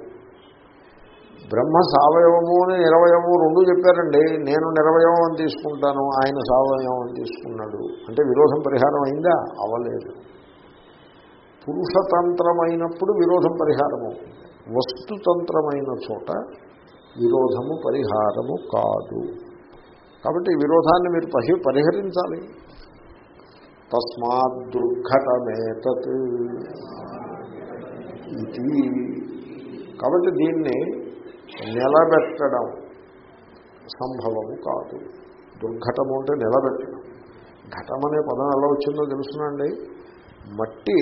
[SPEAKER 1] బ్రహ్మ సావయవము అని నిరవయము రెండు చెప్పారండి. నేను నిరవయవం అని తీసుకుంటాను ఆయన సవయవం అని తీసుకున్నాడు. అంటే విరోధం పరిహారం అయిందా? అవలేదు. పురుషతంత్రమైనప్పుడు విరోధం పరిహారము వస్తుతంత్రమైన చోట విరోధము పరిహారము కాదు. కాబట్టి విరోధాన్ని మీరు పరిహరించాలి. తస్మాత్ దుర్ఘటమేతత్ ఇది. కాబట్టి దీన్ని నిలబెట్టడం సంభవము కాదు. దుర్ఘటము అంటే నిలబెట్టడం. ఘటం అనే పదం ఎలా వచ్చిందో తెలుసునండి? మట్టి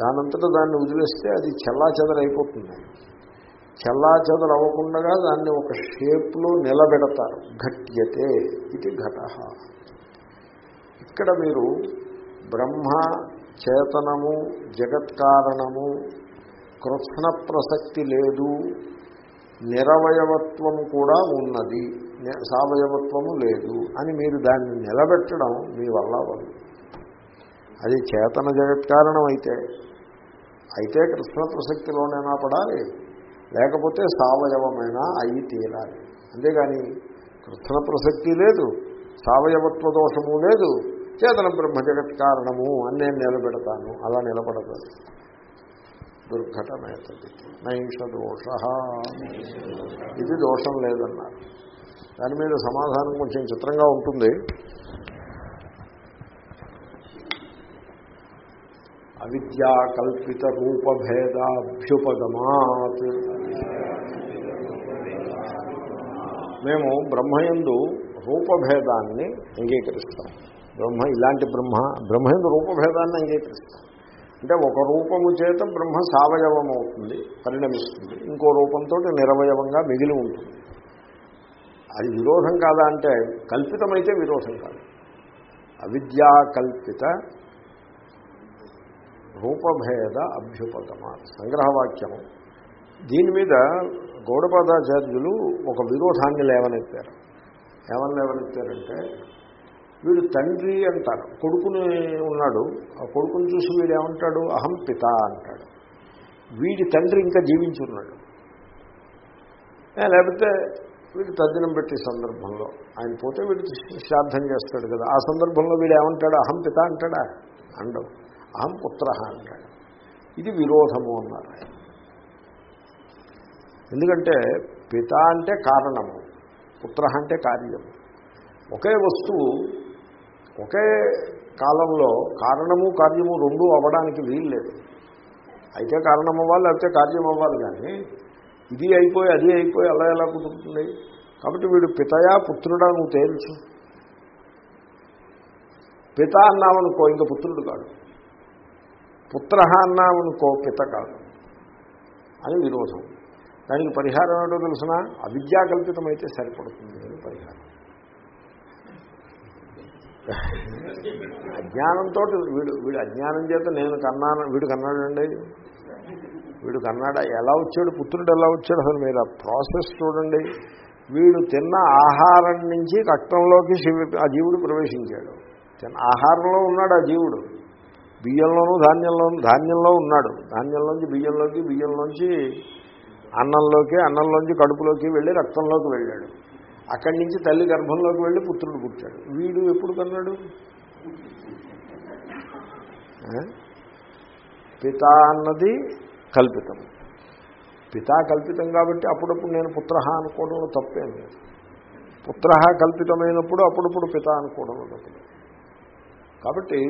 [SPEAKER 1] దానంతటా దాన్ని వదిలేస్తే అది చెల్లాచెదరైపోతుంది అయిపోతుంది. అవ్వకుండా దాన్ని ఒక షేప్లో నిలబెడతారు. ఘట్యతే ఇది ఘట. ఇక్కడ మీరు బ్రహ్మ చేతనము జగత్కారణము కృష్ణ ప్రసక్తి లేదు నిరవయవత్వము కూడా ఉన్నది సవయవత్వము సావయవత్వము లేదు అని మీరు దాన్ని నిలబెట్టడం మీ వల్ల అవ్వదు. అది చేతన జగత్కారణం అయితే అయితే కృష్ణ ప్రసక్తిలోనైనా పడాలి. లేకపోతే సావయవమైనా అయి తీరాలి. అంతేగాని కృష్ణ ప్రసక్తి లేదు సావయవత్వ దోషము లేదు చేతన బ్రహ్మ జగత్ కారణము అని నేను నిలబెడతాను. అలా నిలబడతాను దుర్ఘటమేతది. నైష దోష. ఇది దోషం లేదన్నారు. దాని మీద సమాధానం కొంచెం చిత్రంగా ఉంటుంది. అవిద్యా కల్పిత రూపభేదాభ్యుపగమాత్ మేము బ్రహ్మయందు రూపభేదాన్ని అంగీకరిస్తాం. బ్రహ్మ ఇలాంటి బ్రహ్మ బ్రహ్మయందు రూపభేదాన్ని అంగీకరిస్తాం. అంటే ఒక రూపము చేత బ్రహ్మ సావయవం అవుతుంది పరిణమిస్తుంది. ఇంకో రూపంతో నిరవయవంగా మిగిలి ఉంటుంది. అది విరోధం కాదా అంటే కల్పితమైతే విరోధం కాదు. అవిద్యాకల్పిత రూపభేద అభ్యుపగమ సంగ్రహవాక్యము దీని మీద గౌడపాదాచార్యులు ఒక విరోధాన్ని లేవనెత్తారు. ఏమని లేవనెత్తారంటే వీడు తండ్రి అంటారు. కొడుకుని ఉన్నాడు. ఆ కొడుకుని చూసి వీడు ఏమంటాడు? అహం పిత అంటాడు. వీడి తండ్రి ఇంకా జీవించి ఉన్నాడు. లేకపోతే వీడు తద్దినం పెట్టే సందర్భంలో ఆయన పోతే వీడు శ్రాద్ధం చేస్తాడు కదా. ఆ సందర్భంలో వీడు ఏమంటాడు? అహం పిత అంటాడా? అండవు. అహం పుత్ర అంటాడు. ఇది విరోధము అన్నారు ఎందుకంటే పిత అంటే కారణము పుత్ర అంటే కార్యము ఒకే వస్తువు ఒకే కాలంలో కారణము కార్యము రెండూ అవ్వడానికి వీలు లేదు అయితే కారణం అవ్వాలి లేకపోతే కార్యం అవ్వాలి కానీ ఇది అయిపోయి అది అయిపోయి అలా ఎలా కుదురుతుంది? కాబట్టి వీడు పితయా పుత్రుడా నువ్వు తేల్చు. పిత అన్నావనుకో ఇంక పుత్రుడు కాదు పుత్ర అన్నామనుకో పిత కాదు. అని విరోధం. దానికి పరిహారం ఏంటో తెలిసిన? అవిద్యాకల్పితమైతే సరిపడుతుంది అని పరిహారం. అజ్ఞానంతో వీడు వీడు అజ్ఞానం చేత నేను కన్నాను వీడు కన్నాడండి? వీడు కన్నాడ? ఎలా వచ్చాడు? పుత్రుడు ఎలా వచ్చాడు? అసలు మీరు ఆ ప్రాసెస్ చూడండి. వీడు తిన్న ఆహారం నుంచి రక్తంలోకి శివ ఆ జీవుడు ప్రవేశించాడు. ఆహారంలో ఉన్నాడు ఆ జీవుడు. బియ్యంలోనూ ధాన్యంలోనూ ధాన్యంలో ఉన్నాడు. ధాన్యంలోంచి బియ్యంలోకి బియ్యంలోంచి అన్నంలోకి అన్నంలోంచి కడుపులోకి వెళ్ళి రక్తంలోకి వెళ్ళాడు. అక్కడి నుంచి తల్లి గర్భంలోకి వెళ్ళి పుత్రుడు పుట్టాడు. వీడు ఎప్పుడు కన్నాడు? పిత అన్నది కల్పితం. పిత కల్పితం కాబట్టి అప్పుడప్పుడు నేను పుత్ర అనుకోవడంలో తప్పేం లేదు. పుత్ర కల్పితమైనప్పుడు అప్పుడప్పుడు పిత అనుకోవడంలో తప్పలేదు కాబట్టి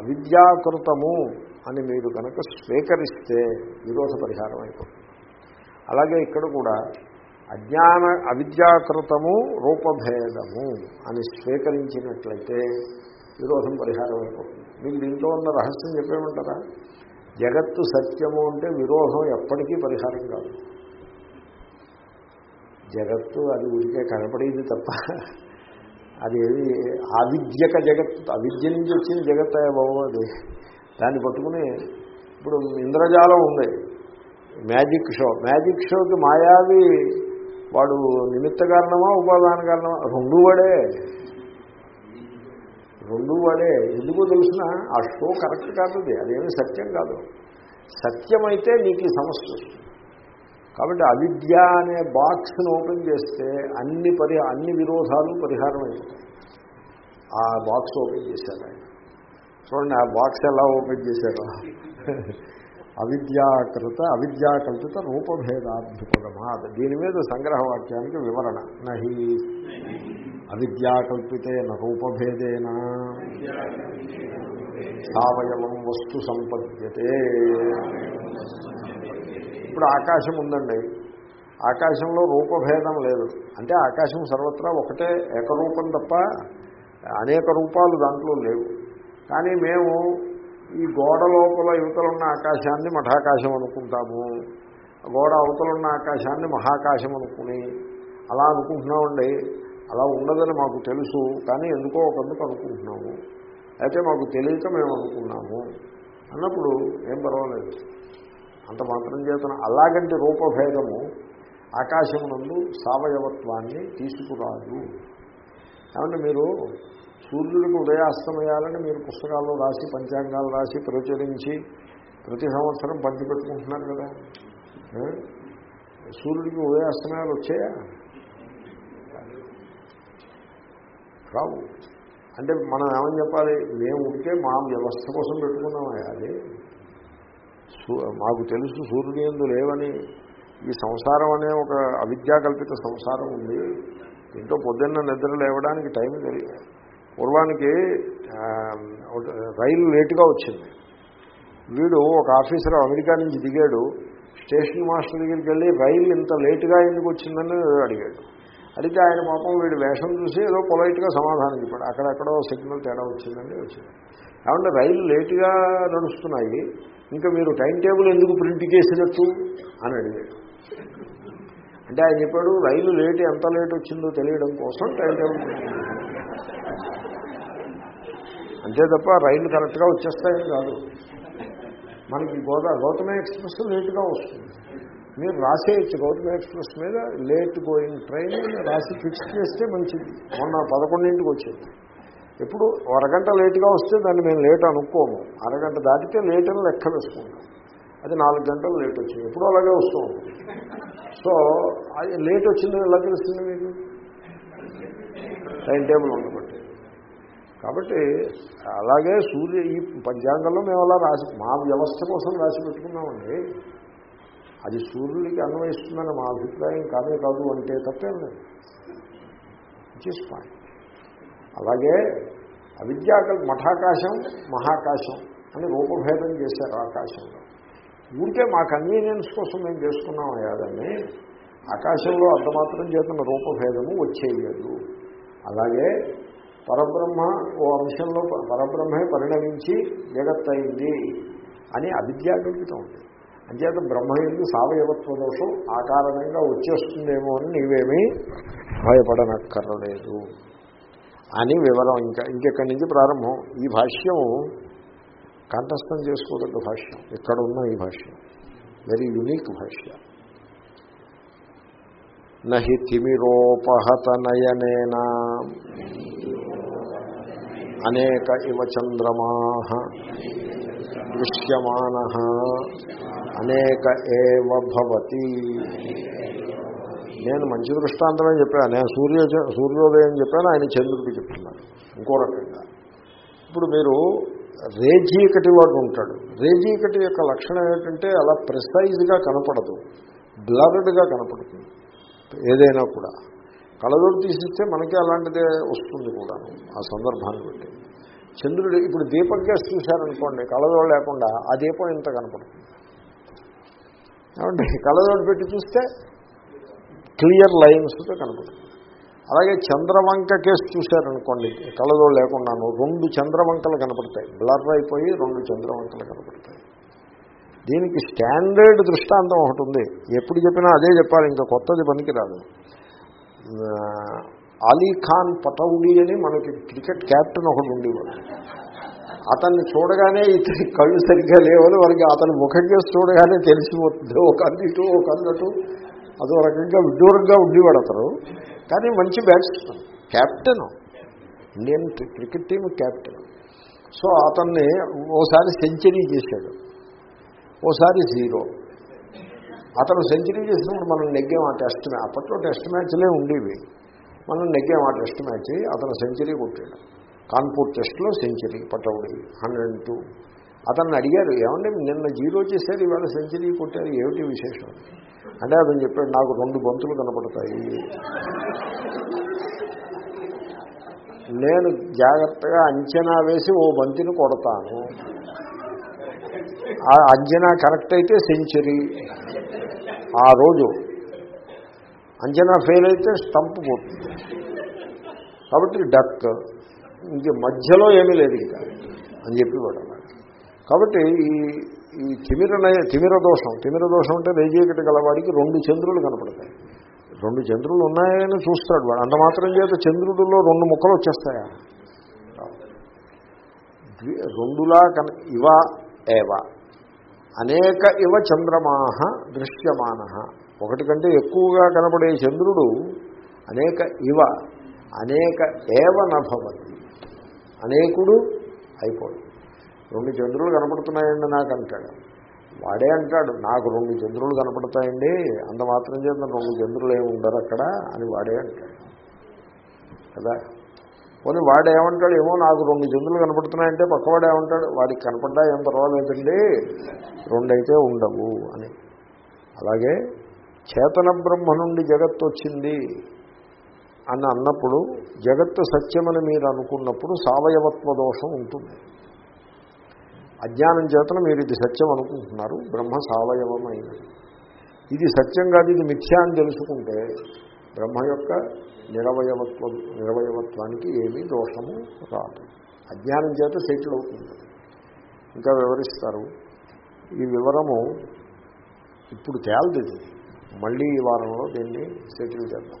[SPEAKER 1] అవిద్యాకృతము అని మీరు కనుక స్వీకరిస్తే విరోధ పరిహారం అయిపోతుంది. అలాగే ఇక్కడ కూడా అజ్ఞాన అవిద్యాకృతము రూపభేదము అని స్వీకరించినట్లయితే విరోధం పరిహారం అయిపోతుంది. మీకు దీంట్లో ఉన్న రహస్యం చెప్పేమంటారా? జగత్తు సత్యము అంటే విరోధం ఎప్పటికీ పరిహారం కాదు. జగత్తు అది ఊరికే కనపడేది తప్ప అది ఏది? అవిద్యక జగత్తు అవిద్య నుంచి వచ్చిన జగత్ బాబు అది? దాన్ని పట్టుకుని ఇప్పుడు ఇంద్రజాలం ఉంది. Magic show. మ్యాజిక్ షోకి మాయావి వాడు నిమిత్త కారణమా ఉపాదాన కారణమా? రెండు వాడే. రెండు వాడే. ఎందుకో తెలిసిన ఆ షో కరెక్ట్ కాదు అది అదేమీ సత్యం కాదు. సత్యమైతే నీకు ఈ సమస్య వస్తుంది. కాబట్టి అవిద్య అనే బాక్స్ను ఓపెన్ చేస్తే అన్ని పరి అన్ని విరోధాలు పరిహారం అయిపోతాయి ఆ బాక్స్ ఓపెన్ చేశారు ఆయన. చూడండి ఆ బాక్స్ ఎలా ఓపెన్ చేశారు. అవిద్యాకృత అవిద్యాకల్పిత రూపభేదాద్భుతమా దీని మీద సంగ్రహవాక్యానికి వివరణ. నహి. అవిద్యాకల్పితేన రూపభేదేన. సావయవం వస్తు సంపద్యతే. ఇప్పుడు ఆకాశం ఉందండి. ఆకాశంలో రూపభేదం లేదు. అంటే ఆకాశం సర్వత్రా ఒకటే ఏకరూపం తప్ప అనేక రూపాలు దాంట్లో లేవు. కానీ మేము ఈ గోడ లోపల యువతలున్న ఆకాశాన్ని మఠాకాశం అనుకుంటాము. గోడ అవతలున్న ఆకాశాన్ని మహాకాశం అనుకుని అలా అనుకుంటున్నామండి. అలా ఉండదని మాకు తెలుసు. కానీ ఎందుకో ఒకందుకు అనుకుంటున్నాము. అయితే మాకు తెలియక మేము అనుకున్నాము. అన్నప్పుడు ఏం పర్వాలేదు. అంత మాత్రం చేతన. అలాగంటి రూపభేదము ఆకాశమునందు సావయవత్వాన్ని తీసుకురాదు. కాబట్టి మీరు సూర్యుడికి ఉదయాస్తమయాలని మీరు పుస్తకాల్లో రాసి పంచాంగాలు రాసి ప్రచురించి ప్రతి సంవత్సరం పంచిపెట్టుకుంటున్నారు కదా. సూర్యుడికి ఉదయాస్తమయాలు వచ్చాయా? రావు. అంటే మనం ఏమని చెప్పాలి? మేము ఉంటే మా వ్యవస్థ కోసం పెట్టుకున్నామా అది. మాకు తెలుసు సూర్యుడు ఎందు లేవని ఈ సంసారం అనే ఒక అవిద్యాకల్పిత సంసారం ఉంది. దీంతో పొద్దున్న నిద్ర లేవడానికి టైం తెలియదు పూర్వానికి ఒక రైలు లేటుగా వచ్చింది. వీడు ఒక ఆఫీసర్ అమెరికా నుంచి దిగాడు. స్టేషన్ మాస్టర్ దగ్గరికి వెళ్ళి రైలు ఇంత లేటుగా ఎందుకు వచ్చిందని అడిగాడు. అడిగితే ఆయన పాపం వీడు వేషం చూసి ఏదో పొలైట్గా సమాధానం చెప్పాడు. అక్కడెక్కడో సిగ్నల్ తేడా వచ్చిందండి వచ్చింది. ఏమంటే రైలు లేటుగా నడుస్తున్నాయి. ఇంకా మీరు టైం టేబుల్ ఎందుకు ప్రింట్ చేసినట్టు? అని అడిగాడు. అంటే ఆయన చెప్పాడు రైలు లేట్ ఎంత లేట్ వచ్చిందో తెలియడం కోసం టైం టేబుల్ అంతే తప్ప రైలు కరెక్ట్గా వచ్చేస్తాయని కాదు. మనకి గోదా గౌతమ ఎక్స్ప్రెస్ లేటుగా వస్తుంది. మీరు రాసేయచ్చు గౌతమ ఎక్స్ప్రెస్ మీద లేట్ గోయింగ్ ట్రైన్ రాసి ఫిక్స్ చేస్తే మంచిది. మొన్న పదకొండింటికి వచ్చింది. ఎప్పుడు అరగంట లేట్గా వస్తే దాన్ని మేము లేట్ అనుకోము. అరగంట దాటితే లేట్ అని లెక్క వేసుకుంటాం. అది నాలుగు గంటలు లేట్ వచ్చింది. ఎప్పుడూ అలాగే వస్తూ ఉంటుంది. సో అది లేట్ వచ్చిందని ఎలా తెలుస్తుంది మీకు? టైం టేబుల్ ఉండబట్టి. కాబట్టి అలాగే సూర్య ఈ పంచాంగంలో మేము అలా రాసి మా వ్యవస్థ కోసం రాసి పెట్టుకున్నామండి. అది సూర్యుడికి అన్వయిస్తుందని మా అభిప్రాయం కాదే కాదు అంటే తప్పేం లేదు. విచ్ పాయింట్ అలాగే అవిద్యాకల్ మఠాకాశం మహాకాశం అని రూపభేదం చేశారు ఆకాశంలో. ఊరికే మా కన్వీనియన్స్ కోసం మేము చేసుకున్నాం అయ్యాదని ఆకాశంలో అంతమాత్రం చేతున్న రూపభేదము వచ్చేయలేదు. అలాగే పరబ్రహ్మ ఓ అంశంలో పరబ్రహ్మే పరిణమించి జగత్ అయింది అని అవిద్యాకల్పితం ఉంది. అంచేత బ్రహ్మ ఎందు సావయవత్వ దోషం ఆ కారణంగా వచ్చేస్తుందేమో అని నీవేమీ భయపడనక్కర్లేదు. అని వివరం ఇంకా ఇంకెక్కడి నుంచి ప్రారంభం? ఈ భాష్యం కంఠస్థం చేసుకోదగ్గ భాష్యం. ఇక్కడ ఉన్న ఈ భాష్యం. వెరీ యునీక్ భాష్య. నహి తిమిరోపహత నయనేనా అనేక ఇవ చంద్రమా దృశ్యమాన. అనేక ఏవతి నేను మంచి దృష్టాంతమే చెప్పాను. నేను సూర్య సూర్యోదయం చెప్పాను ఆయన చంద్రుడికి చెప్తున్నాను. ఇంకో రకంగా. ఇప్పుడు మీరు రేజీకటి వాడు ఉంటాడు. రేజీకటి యొక్క లక్షణం ఏంటంటే అలా ప్రిసైజ్గా కనపడదు. బ్లర్డ్గా కనపడుతుంది. ఏదైనా కూడా. కళదోడు తీసిస్తే మనకి అలాంటిదే వస్తుంది కూడాను ఆ సందర్భాన్ని బట్టి. చంద్రుడు ఇప్పుడు దీపం గ్యాస్ చూశారనుకోండి కళదోడు లేకుండా ఆ దీపం ఇంత కనపడుతుంది. ఏమంటే కళదోడు పెట్టి చూస్తే క్లియర్ లైన్స్గా కనపడుతుంది. అలాగే చంద్రవంక కేసు చూశారనుకోండి కళ్ళదోడు లేకున్నాను రెండు చంద్రవంకలు కనపడతాయి. బ్లర్ అయిపోయి రెండు చంద్రవంకలు కనపడతాయి. దీనికి స్టాండర్డ్ దృష్టాంతం ఒకటి ఉంది. ఎప్పుడు చెప్పినా అదే చెప్పాలి ఇంకా కొత్తది పనికిరాదు. అలీఖాన్ ఖాన్ అని మనకి క్రికెట్ క్యాప్టెన్ ఒకటి ఉండేవాడు. అతన్ని చూడగానే ఇతని కళ్ళు సరిగ్గా లేవని వాళ్ళకి అతని ముఖం చేసి చూడగానే తెలిసిపోతుంది. ఒక అన్నిటు ఒక అందటూ అదో రకంగా విడ్డూరంగా ఉండేవాడు అతను. కానీ మంచి batsmen captain. Indian cricket team captain. So అతన్ని ఓసారి సెంచరీ చేశాడు. ఓసారి జీరో. అతను సెంచరీ చేసినప్పుడు మనం నెగ్గాం ఆ టెస్ట్ మ్యాచ్ అప్పట్లో టెస్ట్ మ్యాచ్లే ఉండేవి. మనం నెగ్గాం ఆ టెస్ట్ మ్యాచ్ అతను సెంచరీ కొట్టాడు. కాన్పూర్ టెస్ట్లో సెంచరీ పట్టవుడి హండ్రెడ్ టూ. అతన్ని అడిగారు ఏమంటే నిన్న జీరో చేశారు ఇవాళ సెంచరీ కొట్టారు ఏమిటి విశేషం? అంటే అతను చెప్పాడు నాకు రెండు బంతులు కనపడతాయి. నేను జాగ్రత్తగా అంచనా వేసి ఓ బంతిని కొడతాను. ఆ అంచనా కరెక్ట్ అయితే సెంచరీ. ఆ రోజు అంచనా ఫెయిల్ అయితే స్టంప్ పోతుంది. కాబట్టి డక్. ఇంక మధ్యలో ఏమీ లేదు ఇంకా అని చెప్పేవాడు కాబట్టి ఈ ఈ తిమిర తిమిర దోషం తిమిర దోషం అంటే రేజీకటి గలవాడికి రెండు చంద్రులు కనపడతాయి. రెండు చంద్రులు ఉన్నాయని చూస్తాడు వాడు. అంత మాత్రం చేత చంద్రుడిలో రెండు ముక్కలు వచ్చేస్తాయా? రెండులా కన ఇవ ఏవ. అనేక ఇవ చంద్రమాహ దృశ్యమాన. ఒకటి కంటే ఎక్కువగా కనపడే చంద్రుడు అనేక ఇవ అనేక ఏవ నభవతి. అనేకుడు అయిపోతుంది రెండు చంద్రులు కనపడుతున్నాయండి నాకు అంటాడు. వాడే అంటాడు నాకు రెండు చంద్రులు కనపడతాయండి అంత మాత్రం చేత రెండు చంద్రులు ఏమి ఉండరు అక్కడ అని వాడే అంటాడు. కదా? పోనీ వాడు ఏమంటాడు ఏమో నాకు రెండు చంద్రులు కనపడుతున్నాయంటే పక్కవాడు ఏమంటాడు వాడికి కనపడ్డా ఏం పర్వాలేదండి రెండైతే ఉండవు అని. అలాగే చేతన బ్రహ్మ నుండి జగత్తు వచ్చింది అని అన్నప్పుడు జగత్తు సత్యమని మీరు అనుకున్నప్పుడు సావయవత్వ దోషం ఉంటుంది. అజ్ఞానం చేతన మీరు ఇది సత్యం అనుకుంటున్నారు బ్రహ్మ సావయవమైనది. ఇది సత్యం కాదు ఇది మిథ్యా అని తెలుసుకుంటే బ్రహ్మ యొక్క నిరవయవత్వం నిరవయవత్వానికి ఏమీ దోషము రాదు. అజ్ఞానం చేత సెటిల్ అవుతుంది. ఇంకా వివరిస్తారు ఈ వివరము ఇప్పుడు తేలదు మళ్ళీ ఈ వారంలో దీన్ని సెటిల్ చేద్దాం.